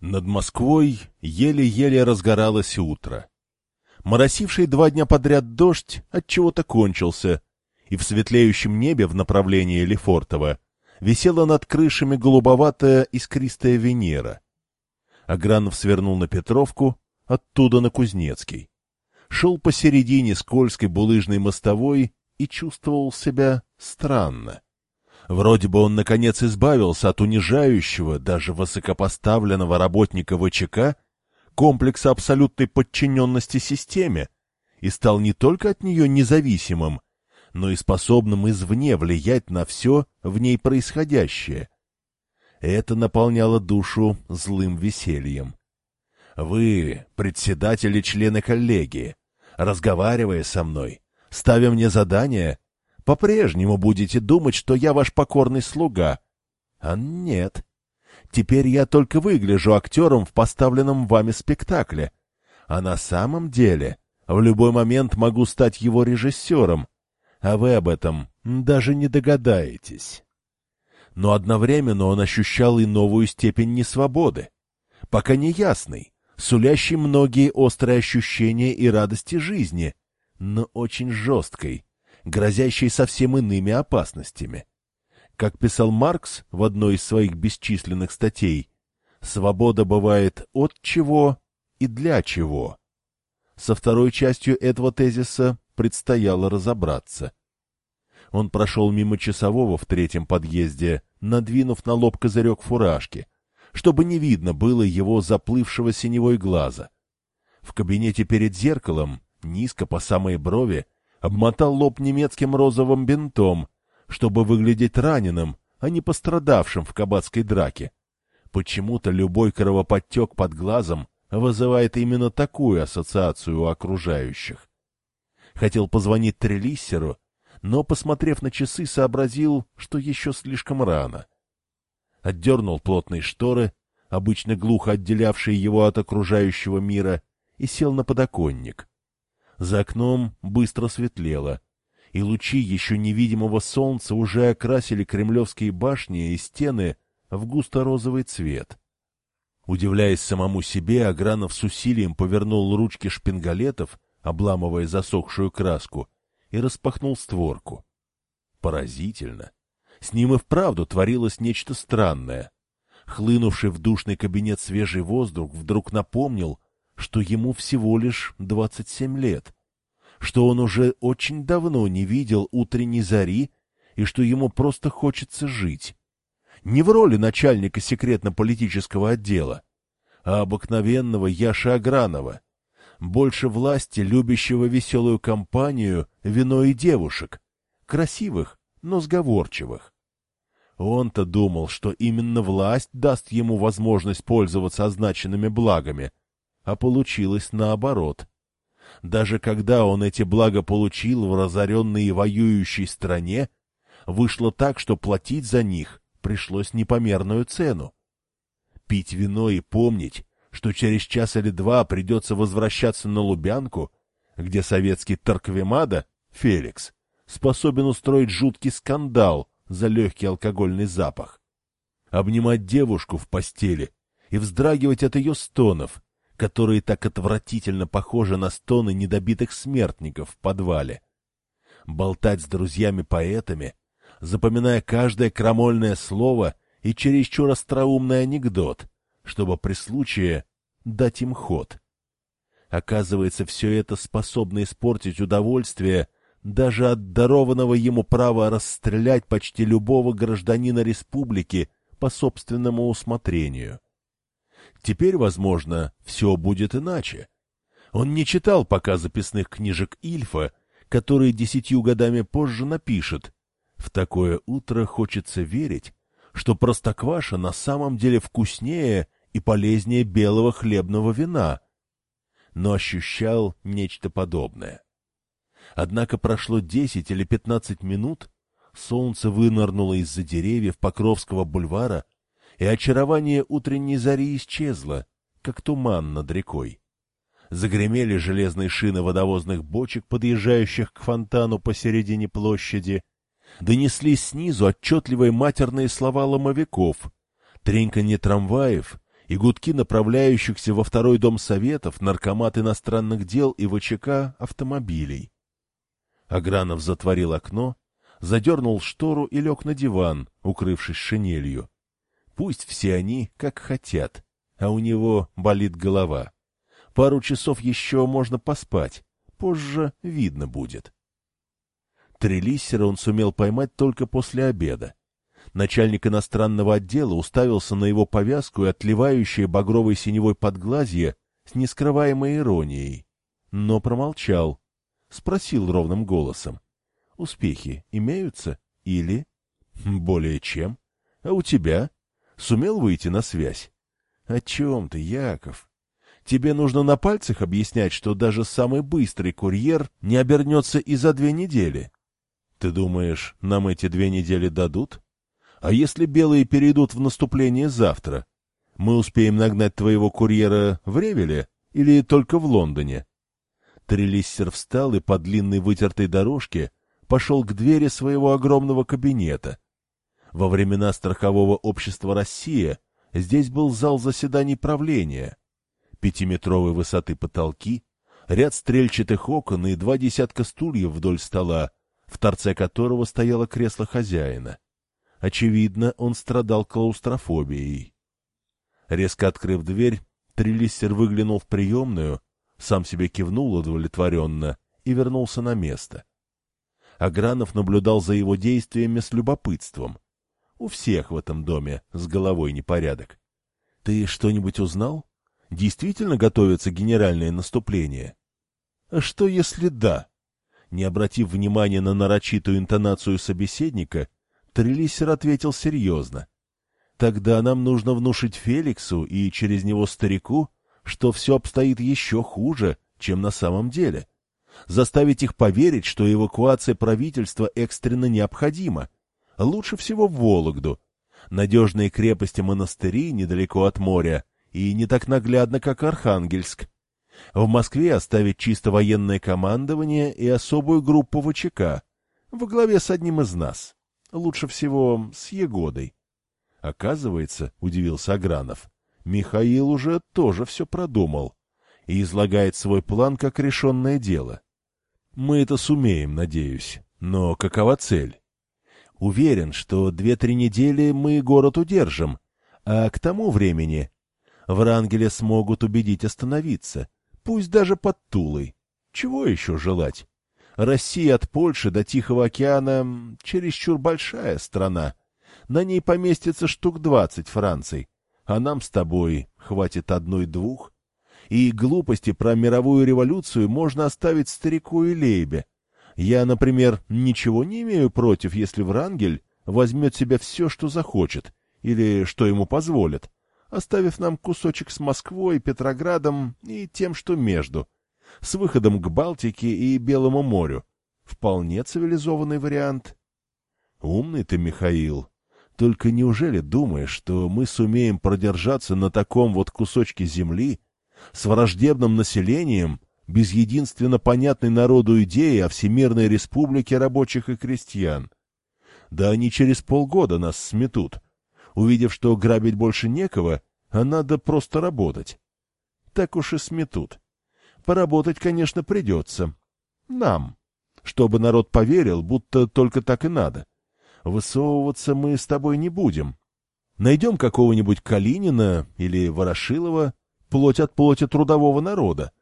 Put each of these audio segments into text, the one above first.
Над Москвой еле-еле разгоралось утро. Моросивший два дня подряд дождь от чего то кончился, и в светлеющем небе в направлении Лефортово висела над крышами голубоватая искристая Венера. Агранов свернул на Петровку, оттуда на Кузнецкий. Шел посередине скользкой булыжной мостовой и чувствовал себя странно. Вроде бы он, наконец, избавился от унижающего, даже высокопоставленного работника ВЧК, комплекса абсолютной подчиненности системе, и стал не только от нее независимым, но и способным извне влиять на все в ней происходящее. Это наполняло душу злым весельем. Вы, председатели члены коллегии, разговаривая со мной, ставя мне задания, по-прежнему будете думать, что я ваш покорный слуга. А нет. Теперь я только выгляжу актером в поставленном вами спектакле. А на самом деле в любой момент могу стать его режиссером. А вы об этом даже не догадаетесь. Но одновременно он ощущал и новую степень несвободы. Пока не ясный, сулящий многие острые ощущения и радости жизни, но очень жесткой, грозящей совсем иными опасностями. Как писал Маркс в одной из своих бесчисленных статей, свобода бывает от чего и для чего. Со второй частью этого тезиса предстояло разобраться. Он прошел мимо часового в третьем подъезде, надвинув на лоб козырек фуражки, чтобы не видно было его заплывшего синевой глаза. В кабинете перед зеркалом, низко по самой брови, обмотал лоб немецким розовым бинтом, чтобы выглядеть раненым, а не пострадавшим в кабацкой драке. Почему-то любой кровоподтек под глазом вызывает именно такую ассоциацию у окружающих. Хотел позвонить Трелиссеру, но, посмотрев на часы, сообразил, что еще слишком рано. Отдернул плотные шторы, обычно глухо отделявшие его от окружающего мира, и сел на подоконник. За окном быстро светлело, и лучи еще невидимого солнца уже окрасили кремлевские башни и стены в густо-розовый цвет. Удивляясь самому себе, Агранов с усилием повернул ручки шпингалетов, обламывая засохшую краску, и распахнул створку. Поразительно! С ним и вправду творилось нечто странное. Хлынувший в душный кабинет свежий воздух вдруг напомнил, что ему всего лишь двадцать семь лет, что он уже очень давно не видел утренней зари и что ему просто хочется жить. Не в роли начальника секретно-политического отдела, а обыкновенного Яши Агранова, больше власти, любящего веселую компанию, вино и девушек, красивых, но сговорчивых. Он-то думал, что именно власть даст ему возможность пользоваться означенными благами — а получилось наоборот. Даже когда он эти блага получил в разоренной и воюющей стране, вышло так, что платить за них пришлось непомерную цену. Пить вино и помнить, что через час или два придется возвращаться на Лубянку, где советский Торквемада, Феликс, способен устроить жуткий скандал за легкий алкогольный запах. Обнимать девушку в постели и вздрагивать от ее стонов, которые так отвратительно похожи на стоны недобитых смертников в подвале. Болтать с друзьями-поэтами, запоминая каждое крамольное слово и чересчур остроумный анекдот, чтобы при случае дать им ход. Оказывается, все это способно испортить удовольствие даже от дарованного ему права расстрелять почти любого гражданина республики по собственному усмотрению. Теперь, возможно, все будет иначе. Он не читал пока записных книжек Ильфа, которые десятью годами позже напишет. В такое утро хочется верить, что простокваша на самом деле вкуснее и полезнее белого хлебного вина, но ощущал нечто подобное. Однако прошло десять или пятнадцать минут, солнце вынырнуло из-за деревьев Покровского бульвара и очарование утренней зари исчезло, как туман над рекой. Загремели железные шины водовозных бочек, подъезжающих к фонтану посередине площади. Донеслись снизу отчетливые матерные слова ломовиков, треньканье трамваев и гудки направляющихся во второй дом советов, наркомат иностранных дел и ВЧК автомобилей. Агранов затворил окно, задернул штору и лег на диван, укрывшись шинелью. Пусть все они как хотят, а у него болит голова. Пару часов еще можно поспать, позже видно будет. Трелиссера он сумел поймать только после обеда. Начальник иностранного отдела уставился на его повязку и отливающее багровой синевой подглазье с нескрываемой иронией, но промолчал. Спросил ровным голосом. «Успехи имеются? Или...» «Более чем. А у тебя? Сумел выйти на связь?» «О чем ты, Яков? Тебе нужно на пальцах объяснять, что даже самый быстрый курьер не обернется и за две недели. Ты думаешь, нам эти две недели дадут? А если белые перейдут в наступление завтра? Мы успеем нагнать твоего курьера в Ревеле или только в Лондоне? Трелиссер встал и по длинной вытертой дорожке пошел к двери своего огромного кабинета. Во времена страхового общества «Россия» здесь был зал заседаний правления. Пятиметровой высоты потолки, ряд стрельчатых окон и два десятка стульев вдоль стола, в торце которого стояло кресло хозяина. Очевидно, он страдал клаустрофобией. Резко открыв дверь, Трелиссер выглянул в приемную, сам себе кивнул удовлетворенно и вернулся на место. Агранов наблюдал за его действиями с любопытством. У всех в этом доме с головой непорядок. — Ты что-нибудь узнал? Действительно готовится генеральное наступление? — А что, если да? Не обратив внимания на нарочитую интонацию собеседника, Трелисер ответил серьезно. «Тогда нам нужно внушить Феликсу и через него старику, что все обстоит еще хуже, чем на самом деле. Заставить их поверить, что эвакуация правительства экстренно необходима. Лучше всего в Вологду. Надежные крепости-монастыри недалеко от моря и не так наглядно, как Архангельск. В Москве оставить чисто военное командование и особую группу ВЧК во главе с одним из нас. Лучше всего с Егодой. Оказывается, удивился Агранов, Михаил уже тоже все продумал и излагает свой план как решенное дело. Мы это сумеем, надеюсь. Но какова цель? Уверен, что две-три недели мы город удержим, а к тому времени Врангеля смогут убедить остановиться, пусть даже под Тулой. Чего еще желать? Россия от Польши до Тихого океана чересчур большая страна. На ней поместится штук двадцать Франций, а нам с тобой хватит одной-двух. И глупости про мировую революцию можно оставить старику и Лейбе. Я, например, ничего не имею против, если Врангель возьмет себе все, что захочет, или что ему позволят оставив нам кусочек с Москвой, Петроградом и тем, что между, с выходом к Балтике и Белому морю. Вполне цивилизованный вариант. Умный ты, Михаил. Только неужели думаешь, что мы сумеем продержаться на таком вот кусочке земли, с враждебным населением, без единственно понятной народу идеи о Всемирной Республике рабочих и крестьян? Да они через полгода нас сметут, увидев, что грабить больше некого, а надо просто работать. Так уж и сметут. Поработать, конечно, придется. Нам. Чтобы народ поверил, будто только так и надо. Высовываться мы с тобой не будем. Найдем какого-нибудь Калинина или Ворошилова, плоть от плоти трудового народа.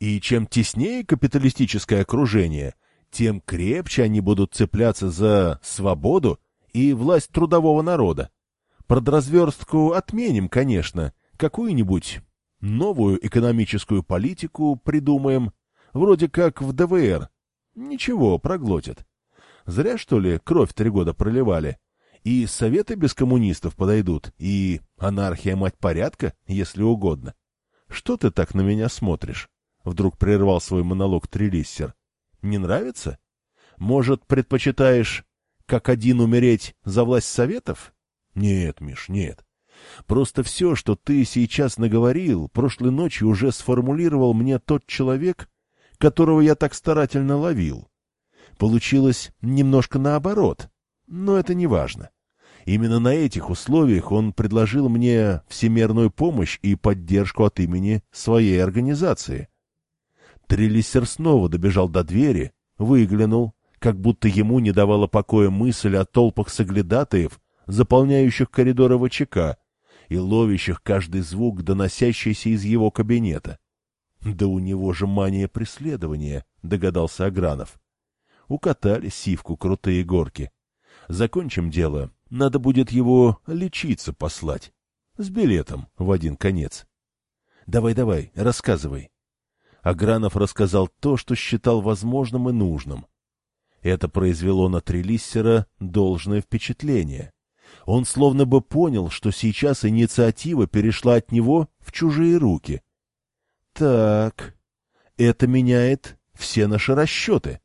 И чем теснее капиталистическое окружение, тем крепче они будут цепляться за свободу и власть трудового народа. Продразверстку отменим, конечно, какую-нибудь новую экономическую политику придумаем, вроде как в ДВР. Ничего, проглотят. Зря, что ли, кровь три года проливали. И советы без коммунистов подойдут, и анархия мать порядка, если угодно. Что ты так на меня смотришь? Вдруг прервал свой монолог Трелиссер. Не нравится? Может, предпочитаешь, как один умереть за власть советов? Нет, Миш, нет. Просто все, что ты сейчас наговорил, прошлой ночью уже сформулировал мне тот человек, которого я так старательно ловил. Получилось немножко наоборот, но это не важно. Именно на этих условиях он предложил мне всемерную помощь и поддержку от имени своей организации. Трелиссер снова добежал до двери, выглянул, как будто ему не давала покоя мысль о толпах соглядатаев, заполняющих коридоры ВЧК и ловящих каждый звук, доносящийся из его кабинета. «Да у него же мания преследования», — догадался Агранов. Укатали сивку крутые горки. Закончим дело. Надо будет его лечиться послать. С билетом в один конец. Давай-давай, рассказывай. Агранов рассказал то, что считал возможным и нужным. Это произвело на Трелиссера должное впечатление. Он словно бы понял, что сейчас инициатива перешла от него в чужие руки. Так, это меняет все наши расчеты.